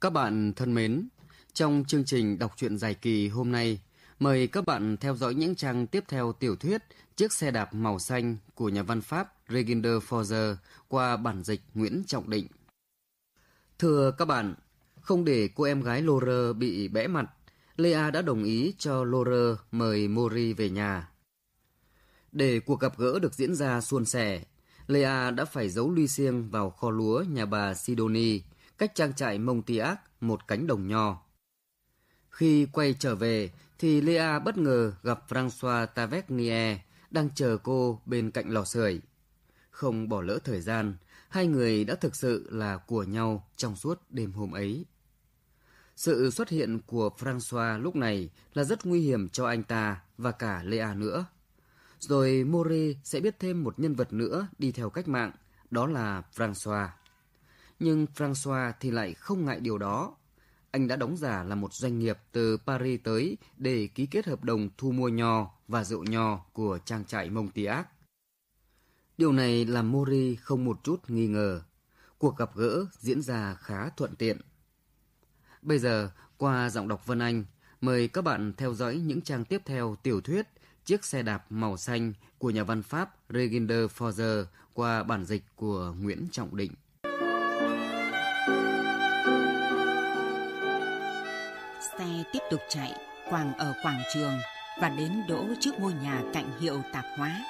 Các bạn thân mến, trong chương trình đọc truyện dài kỳ hôm nay, mời các bạn theo dõi những trang tiếp theo tiểu thuyết Chiếc xe đạp màu xanh của nhà văn Pháp Reginder Forger qua bản dịch Nguyễn Trọng Định. Thưa các bạn, không để cô em gái Lore bị bẽ mặt, Lea đã đồng ý cho Lore mời Mori về nhà. Để cuộc gặp gỡ được diễn ra suôn sẻ, Lea đã phải giấu Lucien vào kho lúa nhà bà Sidoni, cách trang trại Montiac một cánh đồng nho. Khi quay trở về, thì Lea bất ngờ gặp François Tavernier đang chờ cô bên cạnh lò sưởi. Không bỏ lỡ thời gian, hai người đã thực sự là của nhau trong suốt đêm hôm ấy. Sự xuất hiện của François lúc này là rất nguy hiểm cho anh ta và cả Lea nữa. Rồi Mori sẽ biết thêm một nhân vật nữa đi theo cách mạng, đó là François. Nhưng François thì lại không ngại điều đó. Anh đã đóng giả là một doanh nghiệp từ Paris tới để ký kết hợp đồng thu mua nho và rượu nho của trang trại Montiac. Điều này làm Mori không một chút nghi ngờ. Cuộc gặp gỡ diễn ra khá thuận tiện. Bây giờ, qua giọng đọc Vân Anh, mời các bạn theo dõi những trang tiếp theo tiểu thuyết Chiếc xe đạp màu xanh của nhà văn Pháp Reginder Forger qua bản dịch của Nguyễn Trọng Định. Xe tiếp tục chạy, quàng ở quảng trường và đến đỗ trước ngôi nhà cạnh hiệu tạp hóa.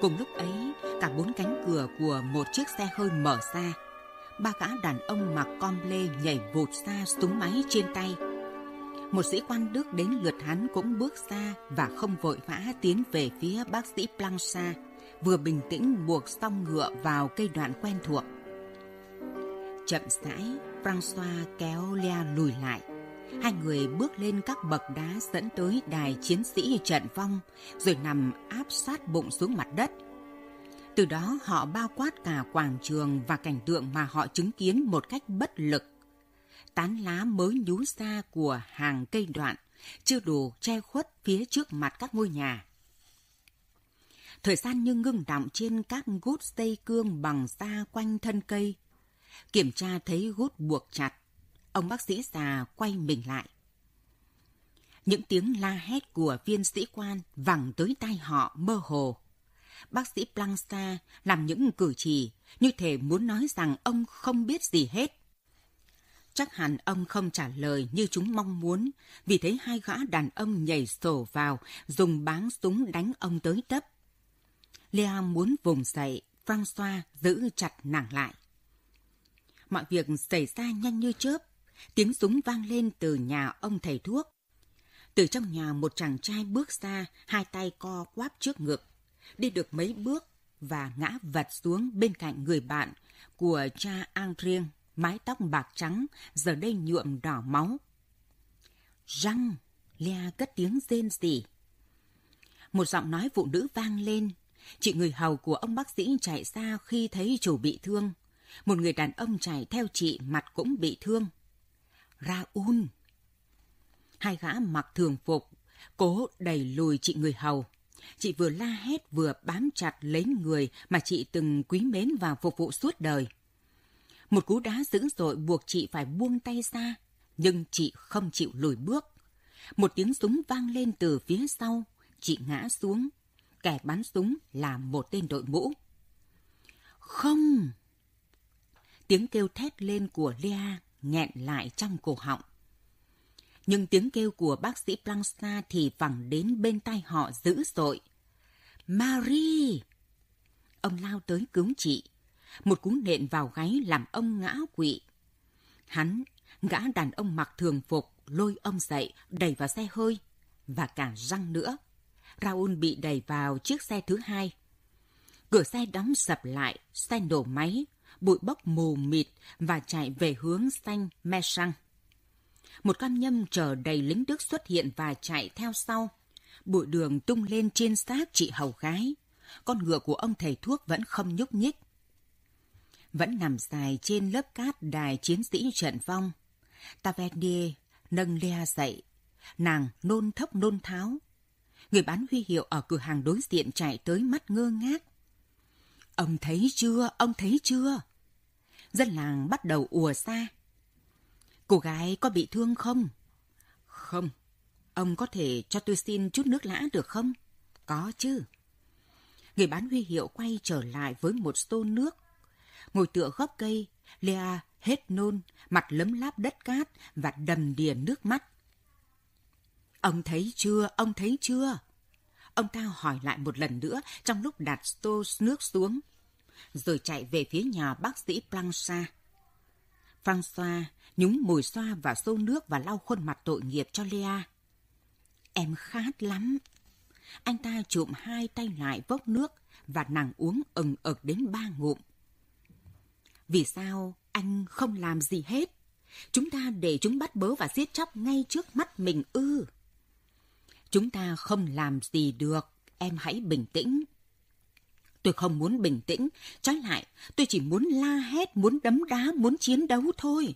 Cùng lúc ấy, cả bốn cánh cửa của một chiếc xe hơi mở ra. Ba gã đàn ông mặc com lê nhảy vụt ra súng máy trên tay. Một sĩ quan Đức đến lượt hắn cũng bước ra và không vội vã tiến về phía bác sĩ Plancha, vừa bình tĩnh buộc xong ngựa vào cây đoạn quen thuộc. Chậm rãi, François kéo Lea lùi lại. Hai người bước lên các bậc đá dẫn tới đài chiến sĩ trận vong, rồi nằm áp sát bụng xuống mặt đất. Từ đó họ bao quát cả quảng trường và cảnh tượng mà họ chứng kiến một cách bất lực. Tán lá mới nhú ra của hàng cây đoạn, chưa đủ che khuất phía trước mặt các ngôi nhà. Thời gian như ngưng đọng trên các gút dây cương bằng da quanh thân cây. Kiểm tra thấy gút buộc chặt, ông bác sĩ già quay mình lại. Những tiếng la hét của viên sĩ quan vẳng tới tai họ mơ hồ. Bác sĩ Plansa làm những cử chỉ như thể muốn nói rằng ông không biết gì hết. Chắc hẳn ông không trả lời như chúng mong muốn, vì thấy hai gã đàn ông nhảy sổ vào, dùng báng súng đánh ông tới tấp. Lea muốn vùng dậy, François giữ chặt nàng lại. Mọi việc xảy ra nhanh như chớp, tiếng súng vang lên từ nhà ông thầy thuốc. Từ trong nhà một chàng trai bước ra, hai tay co quắp trước ngực, đi được mấy bước và ngã vật xuống bên cạnh người bạn của cha Andrien, mái tóc bạc trắng, giờ đây nhuộm đỏ máu. Răng, Lea cất tiếng rên rỉ. Một giọng nói phụ nữ vang lên. Chị người hầu của ông bác sĩ chạy ra khi thấy chủ bị thương. Một người đàn ông chạy theo chị mặt cũng bị thương. Raun, Hai gã mặc thường phục, cố đẩy lùi chị người hầu. Chị vừa la hét vừa bám chặt lấy người mà chị từng quý mến và phục vụ suốt đời. Một cú đá dữ dội buộc chị phải buông tay ra, nhưng chị không chịu lùi bước. Một tiếng súng vang lên từ phía sau, chị ngã xuống. Kẻ bắn súng là một tên đội mũ. Không! Tiếng kêu thét lên của Lea nghẹn lại trong cổ họng. Nhưng tiếng kêu của bác sĩ Plancha thì vẳng đến bên tai họ dữ dội. Marie! Ông lao tới cứu chị. Một cú nện vào gáy làm ông ngã quỵ. Hắn, gã đàn ông mặc thường phục, lôi ông dậy, đẩy vào xe hơi. Và cả răng nữa. Raoul bị đẩy vào chiếc xe thứ hai. Cửa xe đóng sập lại, xe nổ máy, bụi bốc mù mịt và chạy về hướng xanh me sang Một con nhâm chờ đầy lính Đức xuất hiện và chạy theo sau. Bụi đường tung lên trên xác chị hầu gái. Con ngựa của ông thầy thuốc vẫn không nhúc nhích. Vẫn nằm dài trên lớp cát đài chiến sĩ trận vong. Tavernier nâng Lea dậy. Nàng nôn thốc nôn tháo. Người bán huy hiệu ở cửa hàng đối diện chạy tới mắt ngơ ngác. Ông thấy chưa? Ông thấy chưa? Dân làng bắt đầu ùa xa. Cô gái có bị thương không? Không. Ông có thể cho tôi xin chút nước lã được không? Có chứ. Người bán huy hiệu quay trở lại với một xô nước. Ngồi tựa gốc cây, Lea hết nôn, mặt lấm láp đất cát và đầm đìa nước mắt. Ông thấy chưa, ông thấy chưa? Ông ta hỏi lại một lần nữa trong lúc đặt tô nước xuống, rồi chạy về phía nhà bác sĩ Plancha. François nhúng mùi xoa và xô nước và lau khuôn mặt tội nghiệp cho Lea. Em khát lắm. Anh ta chụm hai tay lại vốc nước và nàng uống ừng ực đến ba ngụm. Vì sao anh không làm gì hết? Chúng ta để chúng bắt bớ và giết chóc ngay trước mắt mình ư. Chúng ta không làm gì được, em hãy bình tĩnh. Tôi không muốn bình tĩnh, trái lại, tôi chỉ muốn la hét, muốn đấm đá, muốn chiến đấu thôi.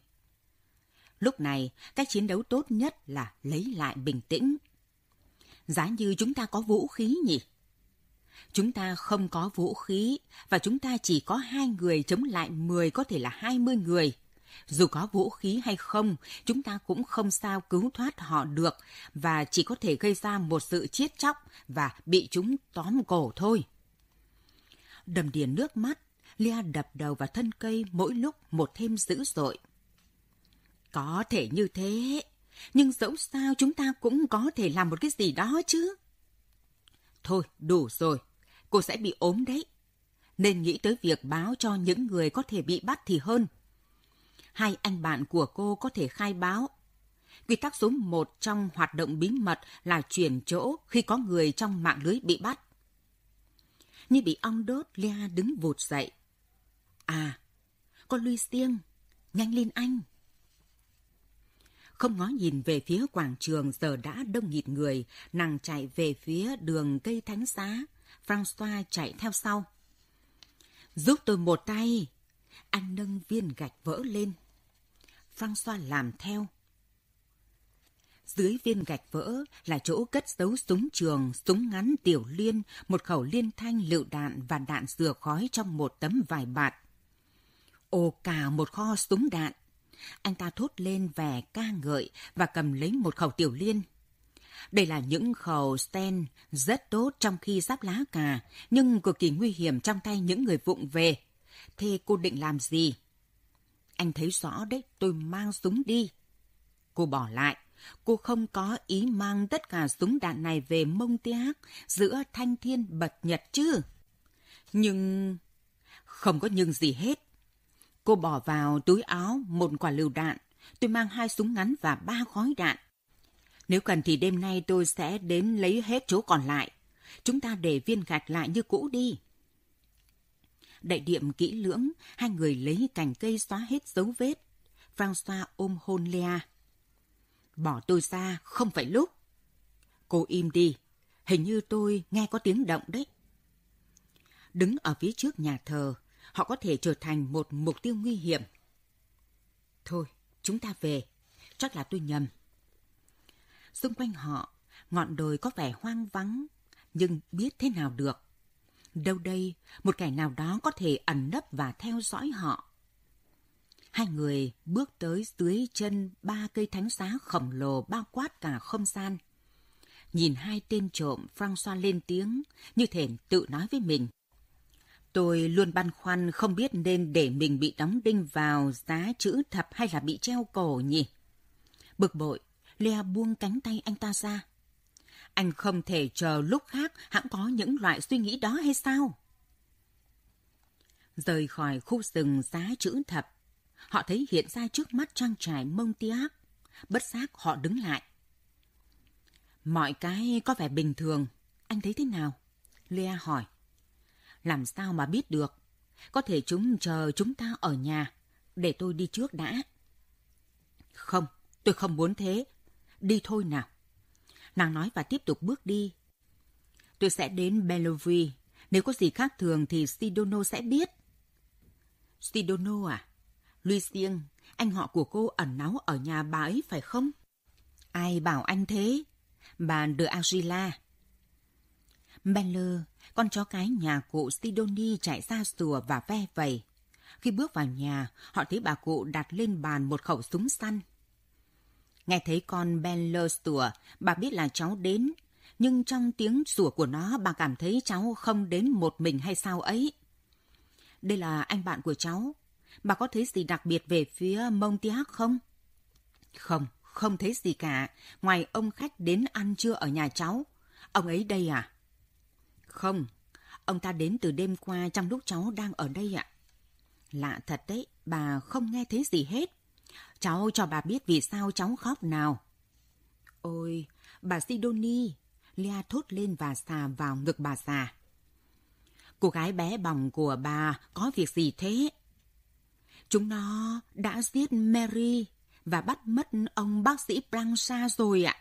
Lúc này, cách chiến đấu tốt nhất là lấy lại bình tĩnh. Giá như chúng ta có vũ khí nhỉ? Chúng ta không có vũ khí và chúng ta chỉ có hai người chống lại 10 có thể là 20 người. Dù có vũ khí hay không, chúng ta cũng không sao cứu thoát họ được và chỉ có thể gây ra một sự chết chóc và bị chúng tóm cổ thôi. Đầm đìa nước mắt, Lia đập đầu vào thân cây mỗi lúc một thêm dữ dội. Có thể như thế, nhưng dẫu sao chúng ta cũng có thể làm một cái gì đó chứ. Thôi, đủ rồi, cô sẽ bị ốm đấy. Nên nghĩ tới việc báo cho những người có thể bị bắt thì hơn. Hai anh bạn của cô có thể khai báo. Quy tắc số một trong hoạt động bí mật là chuyển chỗ khi có người trong mạng lưới bị bắt. Như bị ong đốt, Lea đứng vụt dậy. À, con Luy Siêng, nhanh lên anh. Không ngó nhìn về phía quảng trường giờ đã đông nghịt người, nàng chạy về phía đường cây thánh xá. François chạy theo sau. Giúp tôi một tay. Anh nâng viên gạch vỡ lên. François làm theo. Dưới viên gạch vỡ là chỗ cất giấu súng trường, súng ngắn tiểu liên, một khẩu liên thanh lựu đạn và đạn dừa khói trong một tấm vải bạt. Ồ cả một kho súng đạn. Anh ta thốt lên vẻ ca ngợi và cầm lấy một khẩu tiểu liên. Đây là những khẩu sten rất tốt trong khi giáp lá cà, nhưng cực kỳ nguy hiểm trong tay những người vụng về. Thế cô định làm gì? Anh thấy rõ đấy, tôi mang súng đi. Cô bỏ lại. Cô không có ý mang tất cả súng đạn này về mông tiác giữa thanh thiên bật nhật chứ. Nhưng... Không có nhưng gì hết. Cô bỏ vào túi áo một quả lựu đạn. Tôi mang hai súng ngắn và ba khói đạn. Nếu cần thì đêm nay tôi sẽ đến lấy hết chỗ còn lại. Chúng ta để viên gạch lại như cũ đi. Đại điệm kỹ lưỡng, hai người lấy cành cây xóa hết dấu vết. François ôm hôn Lea. Bỏ tôi ra, không phải lúc. Cô im đi, hình như tôi nghe có tiếng động đấy. Đứng ở phía trước nhà thờ, họ có thể trở thành một mục tiêu nguy hiểm. Thôi, chúng ta về. Chắc là tôi nhầm. Xung quanh họ, ngọn đồi có vẻ hoang vắng, nhưng biết thế nào được. Đâu đây, một kẻ nào đó có thể ẩn nấp và theo dõi họ. Hai người bước tới dưới chân ba cây thánh giá khổng lồ bao quát cả không gian. Nhìn hai tên trộm, Francois lên tiếng, như thể tự nói với mình. Tôi luôn băn khoăn không biết nên để mình bị đóng đinh vào giá chữ thập hay là bị treo cổ nhỉ. Bực bội, Lea buông cánh tay anh ta ra. Anh không thể chờ lúc khác hãng có những loại suy nghĩ đó hay sao? Rời khỏi khu rừng giá chữ thập, họ thấy hiện ra trước mắt trang trại mông tiác. Bất giác họ đứng lại. Mọi cái có vẻ bình thường. Anh thấy thế nào? Lea hỏi. Làm sao mà biết được? Có thể chúng chờ chúng ta ở nhà. Để tôi đi trước đã. Không, tôi không muốn thế. Đi thôi nào. Nàng nói và tiếp tục bước đi. Tôi sẽ đến Bellevue. Nếu có gì khác thường thì Sidono sẽ biết. Sidono à? Lucien, anh họ của cô ẩn náu ở nhà bà ấy phải không? Ai bảo anh thế? Bà de Angela. Beller, con chó cái nhà cụ Sidoni chạy ra sùa và ve vầy. Khi bước vào nhà, họ thấy bà cụ đặt lên bàn một khẩu súng săn. Nghe thấy con Beller sủa, bà biết là cháu đến. Nhưng trong tiếng sủa của nó, bà cảm thấy cháu không đến một mình hay sao ấy. Đây là anh bạn của cháu. Bà có thấy gì đặc biệt về phía Montiac không? Không, không thấy gì cả. Ngoài ông khách đến ăn trưa ở nhà cháu. Ông ấy đây à? Không, ông ta đến từ đêm qua trong lúc cháu đang ở đây ạ. Lạ thật đấy, bà không nghe thấy gì hết. Cháu cho bà biết vì sao cháu khóc nào. Ôi, bà Sidonie, Lea thốt lên và xà vào ngực bà già. Cô gái bé bỏng của bà có việc gì thế? Chúng nó đã giết Mary và bắt mất ông bác sĩ Blanchard rồi ạ.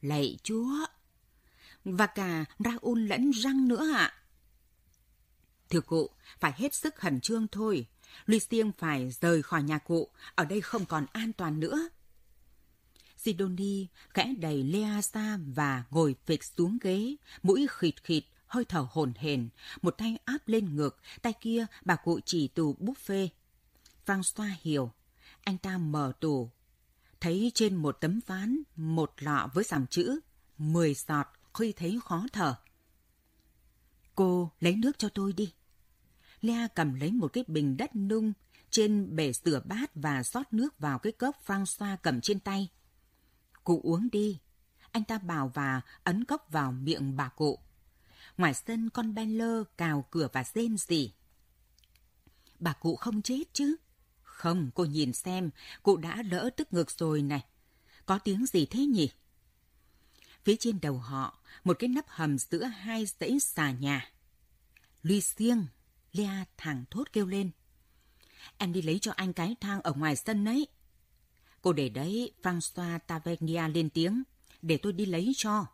Lạy chúa! Và cả Raoul lẫn răng nữa ạ. Thưa cụ, phải hết sức khẩn trương thôi. Lucien phải rời khỏi nhà cụ, ở đây không còn an toàn nữa. Sidonie khẽ đẩy Lea ra và ngồi phịch xuống ghế, mũi khịt khịt, hơi thở hồn hển, một tay áp lên ngực, tay kia bà cụ chỉ tù buffet. François hiểu, anh ta mở tủ, thấy trên một tấm ván một lọ với dòng chữ mười giọt khi thấy khó thở. Cô lấy nước cho tôi đi. Lea cầm lấy một cái bình đất nung trên bể rửa bát và rót nước vào cái cốc François cầm trên tay. Cụ uống đi. Anh ta bảo và ấn cốc vào miệng bà cụ. Ngoài sân con Ben lơ cào cửa và rên rỉ. Bà cụ không chết chứ? Không, cô nhìn xem, cụ đã lỡ tức ngực rồi này. Có tiếng gì thế nhỉ? Phía trên đầu họ, một cái nắp hầm giữa hai dãy xà nhà. Luy siêng, Lea thẳng thốt kêu lên. Em đi lấy cho anh cái thang ở ngoài sân đấy Cô để đấy, François Tavernia lên tiếng, để tôi đi lấy cho.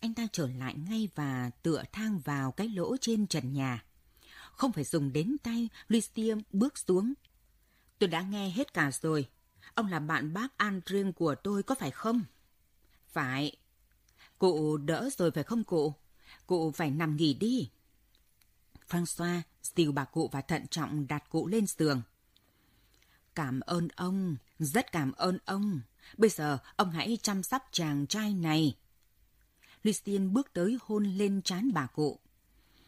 Anh ta trở lại ngay và tựa thang vào cái lỗ trên trần nhà. Không phải dùng đến tay, Lucien bước xuống. Tôi đã nghe hết cả rồi. Ông là bạn bác An riêng của tôi có phải không? Phải. Cụ đỡ rồi phải không cụ? Cụ phải nằm nghỉ đi. François dìu bà cụ và thận trọng đặt cụ lên giường. Cảm ơn ông, rất cảm ơn ông. Bây giờ ông hãy chăm sóc chàng trai này. Lucien bước tới hôn lên trán bà cụ.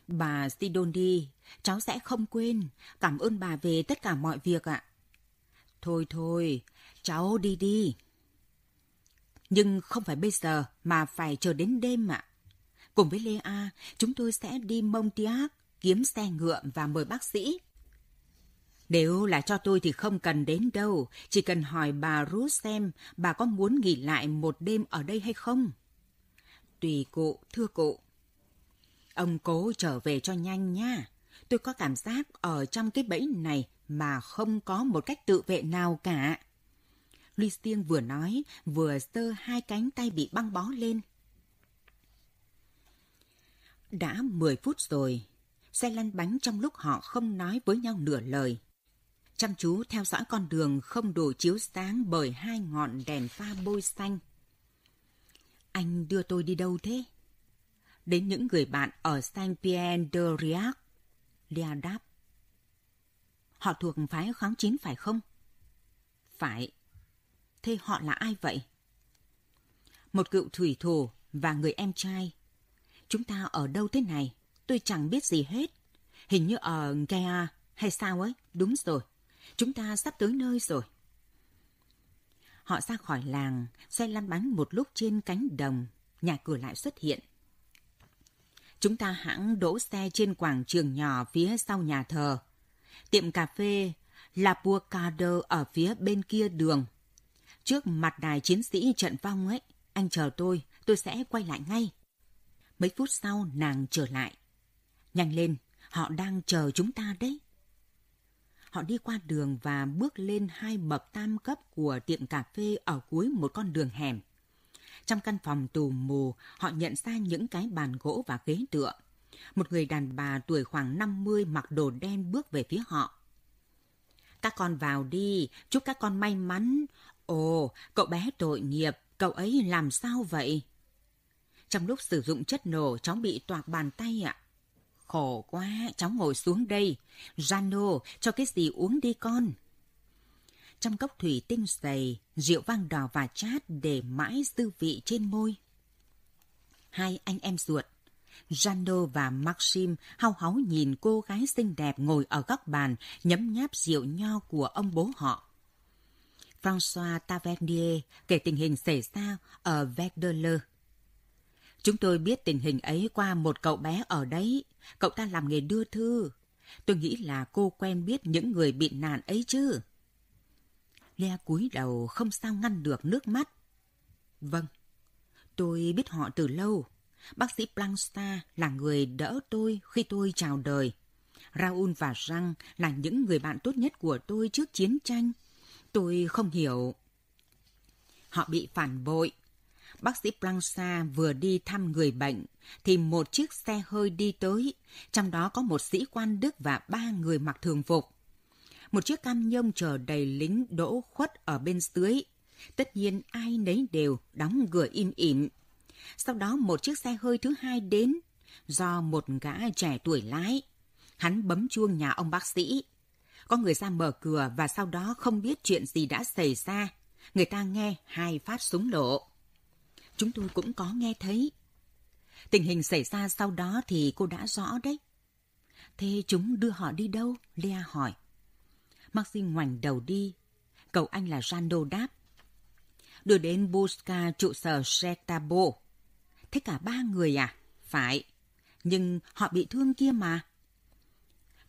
Bà Sidonie, cháu sẽ không quên. Cảm ơn bà về tất cả mọi việc ạ. Thôi thôi, cháu đi đi. Nhưng không phải bây giờ mà phải chờ đến đêm ạ. Cùng với Lê A chúng tôi sẽ đi Montiac kiếm xe ngựa và mời bác sĩ. Nếu là cho tôi thì không cần đến đâu, chỉ cần hỏi bà Ruth xem bà có muốn nghỉ lại một đêm ở đây hay không. Tùy cụ, thưa cụ. Ông cố trở về cho nhanh nha. Tôi có cảm giác ở trong cái bẫy này mà không có một cách tự vệ nào cả. Lucien vừa nói, vừa sơ hai cánh tay bị băng bó lên. Đã 10 phút rồi, xe lăn bánh trong lúc họ không nói với nhau nửa lời. Chăm chú theo dõi con đường không đủ chiếu sáng bởi hai ngọn đèn pha bôi xanh. Anh đưa tôi đi đâu thế? Đến những người bạn ở Saint-Pierre-de-Riac. Lea đáp. Họ thuộc phái kháng chiến phải không? Phải. Thế họ là ai vậy? Một cựu thủy thủ và người em trai. Chúng ta ở đâu thế này? Tôi chẳng biết gì hết. Hình như ở Gaia hay sao ấy. Đúng rồi. Chúng ta sắp tới nơi rồi. Họ ra khỏi làng, xe lăn bánh một lúc trên cánh đồng, nhà cửa lại xuất hiện. Chúng ta hãng đỗ xe trên quảng trường nhỏ phía sau nhà thờ. Tiệm cà phê La Bourcade ở phía bên kia đường. Trước mặt đài chiến sĩ trận vong ấy, anh chờ tôi, tôi sẽ quay lại ngay. Mấy phút sau nàng trở lại. Nhanh lên, họ đang chờ chúng ta đấy. Họ đi qua đường và bước lên hai bậc tam cấp của tiệm cà phê ở cuối một con đường hẻm. Trong căn phòng tù mù, họ nhận ra những cái bàn gỗ và ghế tựa. Một người đàn bà tuổi khoảng 50 mặc đồ đen bước về phía họ. Các con vào đi, chúc các con may mắn. Ồ, cậu bé tội nghiệp, cậu ấy làm sao vậy? Trong lúc sử dụng chất nổ, cháu bị toạc bàn tay ạ. Khổ quá, cháu ngồi xuống đây. Rano, cho cái gì uống đi con. Trong cốc thủy tinh dày, rượu vang đỏ và chát để mãi dư vị trên môi. Hai anh em ruột, Jando và Maxim hao háo nhìn cô gái xinh đẹp ngồi ở góc bàn nhấm nháp rượu nho của ông bố họ. François Tavernier kể tình hình xảy ra ở Verdeleu. Chúng tôi biết tình hình ấy qua một cậu bé ở đấy. Cậu ta làm nghề đưa thư. Tôi nghĩ là cô quen biết những người bị nạn ấy chứ. Lea cúi đầu không sao ngăn được nước mắt. Vâng, tôi biết họ từ lâu. Bác sĩ Planksta là người đỡ tôi khi tôi chào đời. Raoul và Răng là những người bạn tốt nhất của tôi trước chiến tranh. Tôi không hiểu. Họ bị phản bội. Bác sĩ Planksta vừa đi thăm người bệnh, thì một chiếc xe hơi đi tới, trong đó có một sĩ quan Đức và ba người mặc thường phục. Một chiếc cam nhông chờ đầy lính đỗ khuất ở bên dưới. Tất nhiên ai nấy đều đóng cửa im ỉm sau đó một chiếc xe hơi thứ hai đến, do một gã trẻ tuổi lái. Hắn bấm chuông nhà ông bác sĩ. Có người ra mở cửa và sau đó không biết chuyện gì đã xảy ra. Người ta nghe hai phát súng nổ. Chúng tôi cũng có nghe thấy. Tình hình xảy ra sau đó thì cô đã rõ đấy. Thế chúng đưa họ đi đâu? Lea hỏi. Maxim ngoảnh đầu đi. Cậu anh là Rando đáp. Đưa đến Buska trụ sở Setabo. Thế cả ba người à? Phải. Nhưng họ bị thương kia mà.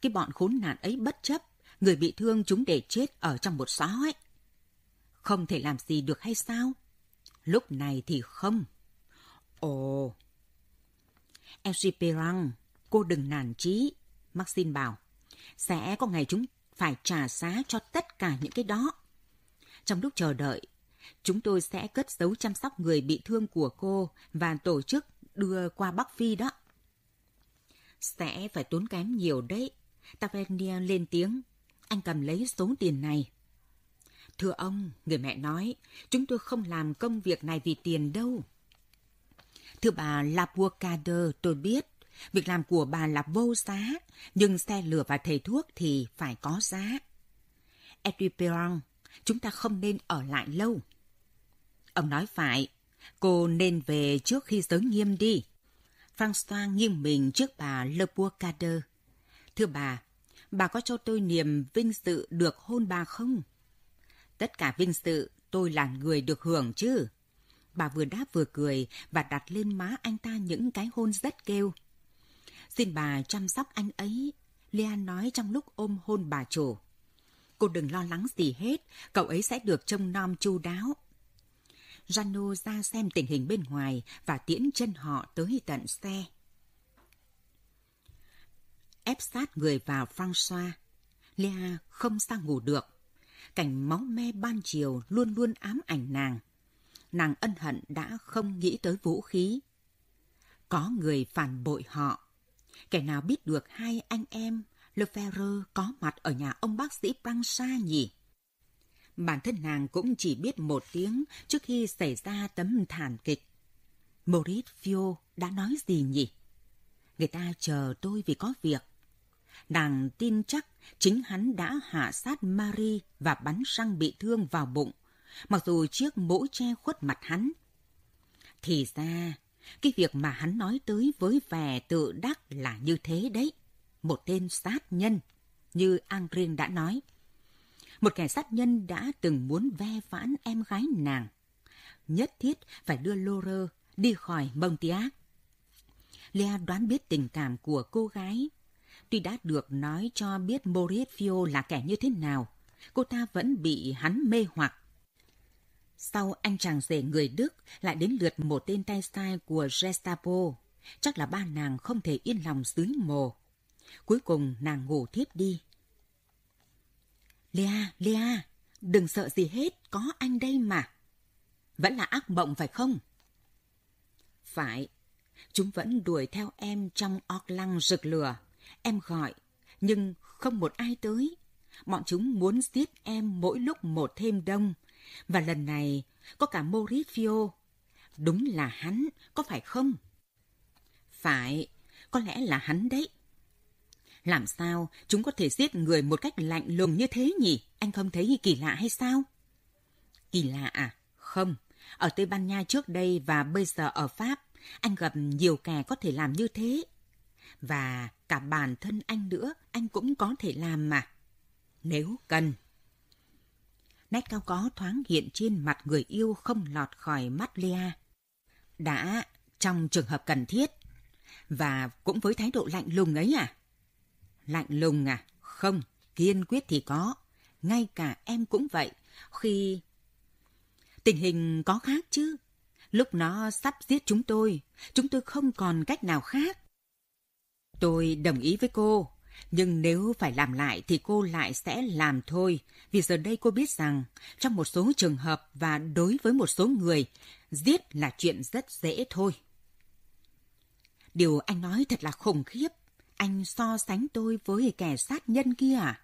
Cái bọn khốn nạn ấy bất chấp. Người bị thương chúng để chết ở trong một xó ấy. Không thể làm gì được hay sao? Lúc này thì không. Ồ. Elsie Perang, cô đừng nản chí. Maxine bảo. Sẽ có ngày chúng phải trả giá cho tất cả những cái đó. Trong lúc chờ đợi, Chúng tôi sẽ cất giấu chăm sóc người bị thương của cô và tổ chức đưa qua Bắc Phi đó. Sẽ phải tốn kém nhiều đấy. Tavernier lên tiếng. Anh cầm lấy số tiền này. Thưa ông, người mẹ nói, chúng tôi không làm công việc này vì tiền đâu. Thưa bà Labourcade, tôi biết, việc làm của bà là vô giá, nhưng xe lửa và thầy thuốc thì phải có giá. Edwin Perron, chúng ta không nên ở lại lâu. Ông nói phải, cô nên về trước khi giới nghiêm đi. François nghiêng mình trước bà Le Bourcade. Thưa bà, bà có cho tôi niềm vinh dự được hôn bà không? Tất cả vinh dự, tôi là người được hưởng chứ. Bà vừa đáp vừa cười và đặt lên má anh ta những cái hôn rất kêu. Xin bà chăm sóc anh ấy, Lea nói trong lúc ôm hôn bà chủ. Cô đừng lo lắng gì hết, cậu ấy sẽ được trông nom chu đáo. Rano ra xem tình hình bên ngoài và tiễn chân họ tới tận xe. Ép sát người vào François, Lea không sao ngủ được. Cảnh máu me ban chiều luôn luôn ám ảnh nàng. Nàng ân hận đã không nghĩ tới vũ khí. Có người phản bội họ. Kẻ nào biết được hai anh em Lefebvre có mặt ở nhà ông bác sĩ Pransa nhỉ? Bản thân nàng cũng chỉ biết một tiếng trước khi xảy ra tấm thảm kịch. Maurizio đã nói gì nhỉ? Người ta chờ tôi vì có việc. Nàng tin chắc chính hắn đã hạ sát Marie và bắn răng bị thương vào bụng, mặc dù chiếc mũ che khuất mặt hắn. Thì ra, cái việc mà hắn nói tới với vẻ tự đắc là như thế đấy. Một tên sát nhân, như Angrin đã nói một kẻ sát nhân đã từng muốn ve vãn em gái nàng. Nhất thiết phải đưa Lore đi khỏi Montiac. Lea đoán biết tình cảm của cô gái. Tuy đã được nói cho biết Maurizio là kẻ như thế nào, cô ta vẫn bị hắn mê hoặc. Sau anh chàng rể người Đức lại đến lượt một tên tay sai của Gestapo. Chắc là ba nàng không thể yên lòng dưới mồ. Cuối cùng nàng ngủ thiếp đi. Lea, Lea, đừng sợ gì hết, có anh đây mà. Vẫn là ác mộng phải không? Phải, chúng vẫn đuổi theo em trong óc lăng rực lửa. Em gọi, nhưng không một ai tới. Bọn chúng muốn giết em mỗi lúc một thêm đông. Và lần này có cả Mauricio. Đúng là hắn, có phải không? Phải, có lẽ là hắn đấy. Làm sao chúng có thể giết người một cách lạnh lùng như thế nhỉ? Anh không thấy kỳ lạ hay sao? Kỳ lạ à? Không. Ở Tây Ban Nha trước đây và bây giờ ở Pháp, anh gặp nhiều kẻ có thể làm như thế. Và cả bản thân anh nữa, anh cũng có thể làm mà. Nếu cần. Nét cao có thoáng hiện trên mặt người yêu không lọt khỏi mắt Lea. Đã trong trường hợp cần thiết. Và cũng với thái độ lạnh lùng ấy à? Lạnh lùng à? Không, kiên quyết thì có. Ngay cả em cũng vậy. Khi... Tình hình có khác chứ. Lúc nó sắp giết chúng tôi, chúng tôi không còn cách nào khác. Tôi đồng ý với cô, nhưng nếu phải làm lại thì cô lại sẽ làm thôi. Vì giờ đây cô biết rằng, trong một số trường hợp và đối với một số người, giết là chuyện rất dễ thôi. Điều anh nói thật là khủng khiếp. Anh so sánh tôi với kẻ sát nhân kia à?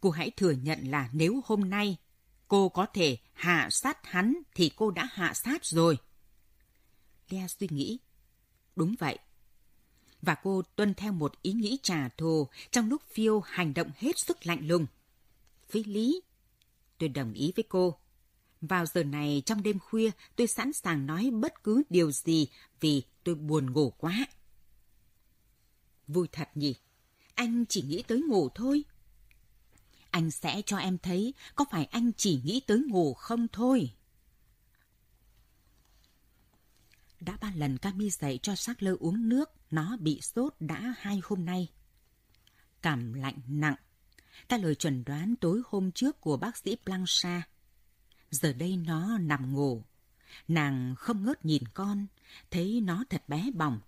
Cô hãy thừa nhận là nếu hôm nay cô có thể hạ sát hắn thì cô đã hạ sát rồi. Lea suy nghĩ. Đúng vậy. Và cô tuân theo một ý nghĩ trả thù, trong lúc phiêu hành động hết sức lạnh lùng. Phi lý. Tôi đồng ý với cô. Vào giờ này trong đêm khuya, tôi sẵn sàng nói bất cứ điều gì vì tôi buồn ngủ quá. Vui thật nhỉ? Anh chỉ nghĩ tới ngủ thôi. Anh sẽ cho em thấy có phải anh chỉ nghĩ tới ngủ không thôi. Đã ba lần Cami dạy cho sắc lơ uống nước, nó bị sốt đã hai hôm nay. Cảm lạnh nặng. các lời chuẩn đoán tối hôm trước của bác sĩ Blanchard. Giờ đây nó nằm ngủ. Nàng không ngớt nhìn con, thấy nó thật bé bỏng.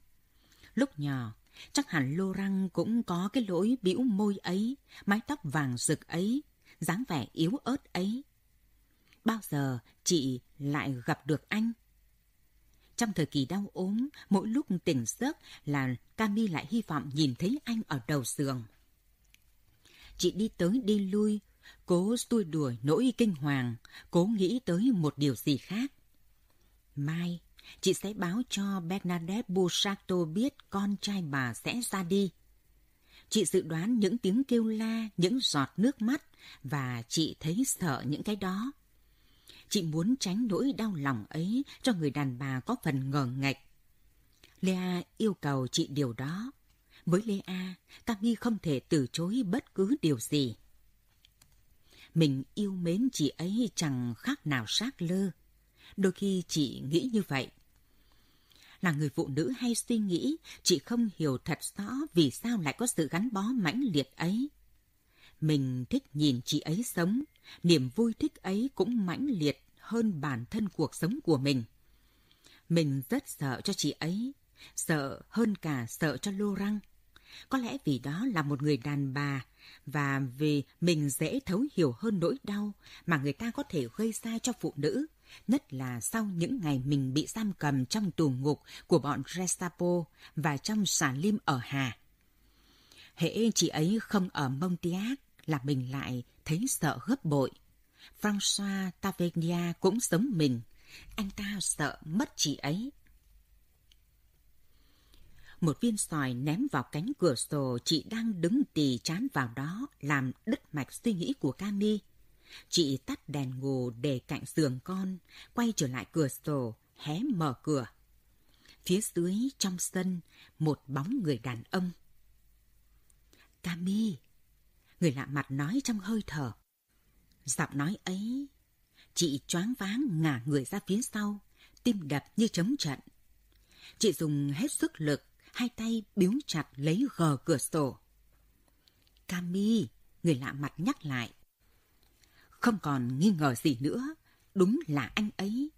Lúc nhỏ, chắc hẳn lô răng cũng có cái lỗi bĩu môi ấy, mái tóc vàng rực ấy, dáng vẻ yếu ớt ấy. Bao giờ chị lại gặp được anh? Trong thời kỳ đau ốm, mỗi lúc tỉnh giấc là Cami lại hy vọng nhìn thấy anh ở đầu giường. Chị đi tới đi lui, cố xui đuổi nỗi kinh hoàng, cố nghĩ tới một điều gì khác. Mai, chị sẽ báo cho Bernadette Busato biết con trai bà sẽ ra đi. Chị dự đoán những tiếng kêu la, những giọt nước mắt và chị thấy sợ những cái đó. Chị muốn tránh nỗi đau lòng ấy cho người đàn bà có phần ngờ ngạch. Lea yêu cầu chị điều đó. Với Lea, Cami không thể từ chối bất cứ điều gì. Mình yêu mến chị ấy chẳng khác nào sát lơ. Đôi khi chị nghĩ như vậy. Là người phụ nữ hay suy nghĩ, chị không hiểu thật rõ vì sao lại có sự gắn bó mãnh liệt ấy. Mình thích nhìn chị ấy sống, niềm vui thích ấy cũng mãnh liệt hơn bản thân cuộc sống của mình. Mình rất sợ cho chị ấy, sợ hơn cả sợ cho Lô Răng. Có lẽ vì đó là một người đàn bà và vì mình dễ thấu hiểu hơn nỗi đau mà người ta có thể gây ra cho phụ nữ, nhất là sau những ngày mình bị giam cầm trong tù ngục của bọn Gestapo và trong xà lim ở Hà. Hễ chị ấy không ở Montiac là mình lại thấy sợ gấp bội. François Tavernia cũng giống mình. Anh ta sợ mất chị ấy. Một viên sỏi ném vào cánh cửa sổ, chị đang đứng tì chán vào đó, làm đứt mạch suy nghĩ của Cami. Chị tắt đèn ngủ để cạnh giường con, quay trở lại cửa sổ, hé mở cửa. Phía dưới trong sân, một bóng người đàn ông. Cami, người lạ mặt nói trong hơi thở. Giọng nói ấy, chị choáng váng ngả người ra phía sau, tim đập như trống trận. Chị dùng hết sức lực, hai tay biếu chặt lấy gờ cửa sổ. Cami, người lạ mặt nhắc lại. Không còn nghi ngờ gì nữa, đúng là anh ấy.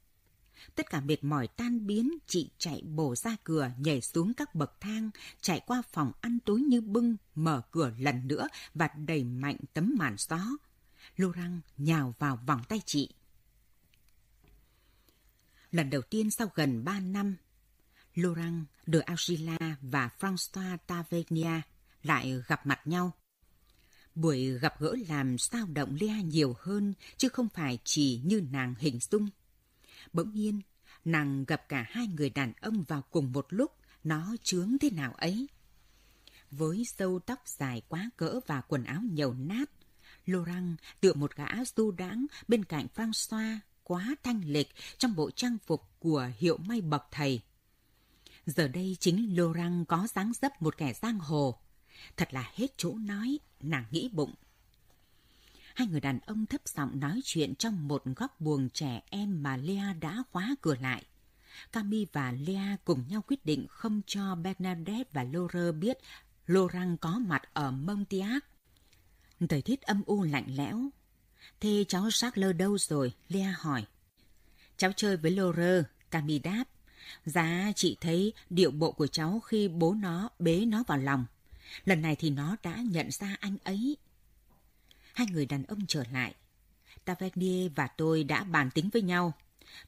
Tất cả mệt mỏi tan biến, chị chạy bổ ra cửa, nhảy xuống các bậc thang, chạy qua phòng ăn tối như bưng, mở cửa lần nữa và đẩy mạnh tấm màn gió. Laurent nhào vào vòng tay chị. Lần đầu tiên sau gần ba năm, Laurent de Argila và François Tavernia lại gặp mặt nhau. Buổi gặp gỡ làm sao động Lea nhiều hơn, chứ không phải chỉ như nàng hình dung. Bỗng nhiên, nàng gặp cả hai người đàn ông vào cùng một lúc, nó chướng thế nào ấy. với sâu tóc dài quá cỡ và quần áo nhầu nát. Laurent tựa một gã du đãng bên cạnh François quá thanh lịch trong bộ trang phục của hiệu may bậc thầy. Giờ đây chính Laurent có dáng dấp một kẻ giang hồ. Thật là hết chỗ nói, nàng nghĩ bụng. Hai người đàn ông thấp giọng nói chuyện trong một góc buồng trẻ em mà Lea đã khóa cửa lại. Cami và Lea cùng nhau quyết định không cho Bernadette và Laura biết Laurent có mặt ở Montiac. Thời tiết âm u lạnh lẽo. Thế cháu Charles đâu rồi? Lea hỏi. Cháu chơi với Laura, Cami đáp. Giá chị thấy điệu bộ của cháu khi bố nó bế nó vào lòng. Lần này thì nó đã nhận ra anh ấy. Hai người đàn ông trở lại. Tavernier và tôi đã bàn tính với nhau.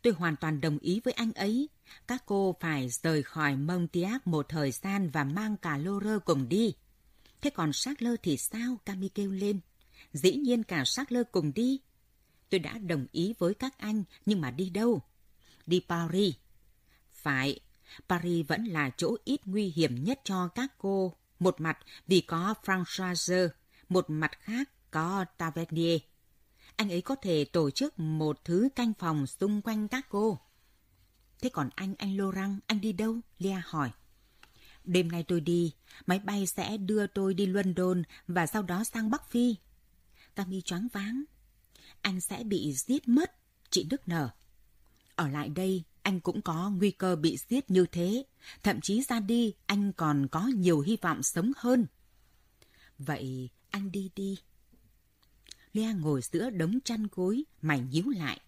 Tôi hoàn toàn đồng ý với anh ấy. Các cô phải rời khỏi Montiac một thời gian và mang cả Lore cùng đi. Thế còn lơ thì sao? Cami kêu lên. Dĩ nhiên cả lơ cùng đi. Tôi đã đồng ý với các anh, nhưng mà đi đâu? Đi Paris. Phải, Paris vẫn là chỗ ít nguy hiểm nhất cho các cô. Một mặt vì có François, một mặt khác có Tavernier. Anh ấy có thể tổ chức một thứ canh phòng xung quanh các cô. Thế còn anh, anh Laurent, anh đi đâu? Lea hỏi. Đêm nay tôi đi, máy bay sẽ đưa tôi đi London và sau đó sang Bắc Phi. Cami choáng váng. Anh sẽ bị giết mất, chị Đức nở. Ở lại đây, anh cũng có nguy cơ bị giết như thế. Thậm chí ra đi, anh còn có nhiều hy vọng sống hơn. Vậy anh đi đi. Lea ngồi giữa đống chăn gối, mày nhíu lại.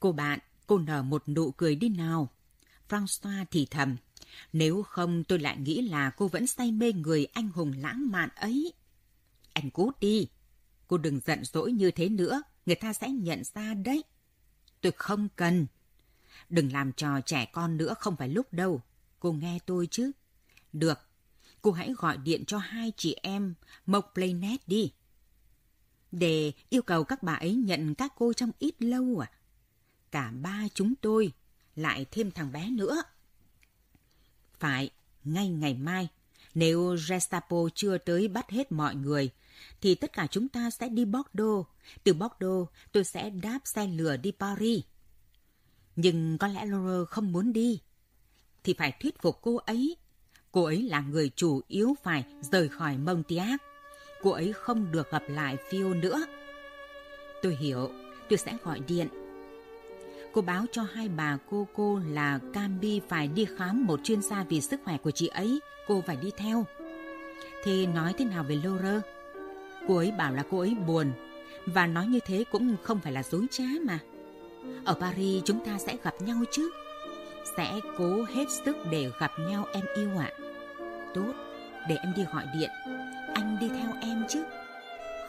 Cô bạn, cô nở một nụ cười đi nào. François thì thầm. Nếu không tôi lại nghĩ là cô vẫn say mê người anh hùng lãng mạn ấy. Anh cút đi. Cô đừng giận dỗi như thế nữa, người ta sẽ nhận ra đấy. Tôi không cần. Đừng làm trò trẻ con nữa không phải lúc đâu. Cô nghe tôi chứ. Được, cô hãy gọi điện cho hai chị em Mộc Playnet đi. Để yêu cầu các bà ấy nhận các cô trong ít lâu à? Cả ba chúng tôi, lại thêm thằng bé nữa. Phải, ngay ngày mai, nếu Gestapo chưa tới bắt hết mọi người, thì tất cả chúng ta sẽ đi Bordeaux. Từ Bordeaux, tôi sẽ đáp xe lửa đi Paris. Nhưng có lẽ Laura không muốn đi. Thì phải thuyết phục cô ấy. Cô ấy là người chủ yếu phải rời khỏi Montiac. Cô ấy không được gặp lại Phil nữa. Tôi hiểu, tôi sẽ gọi điện. Cô báo cho hai bà cô cô là Cambi phải đi khám một chuyên gia vì sức khỏe của chị ấy. Cô phải đi theo. Thì nói thế nào về Laura? Cô ấy bảo là cô ấy buồn. Và nói như thế cũng không phải là dối trá mà. Ở Paris chúng ta sẽ gặp nhau chứ. Sẽ cố hết sức để gặp nhau em yêu ạ. Tốt, để em đi gọi điện. Anh đi theo em chứ.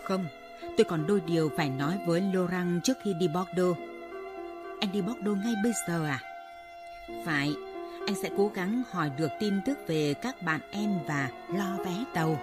Không, tôi còn đôi điều phải nói với Laurent trước khi đi Bordeaux. Anh đi Bordeaux ngay bây giờ à? Phải, anh sẽ cố gắng hỏi được tin tức về các bạn em và lo vé tàu.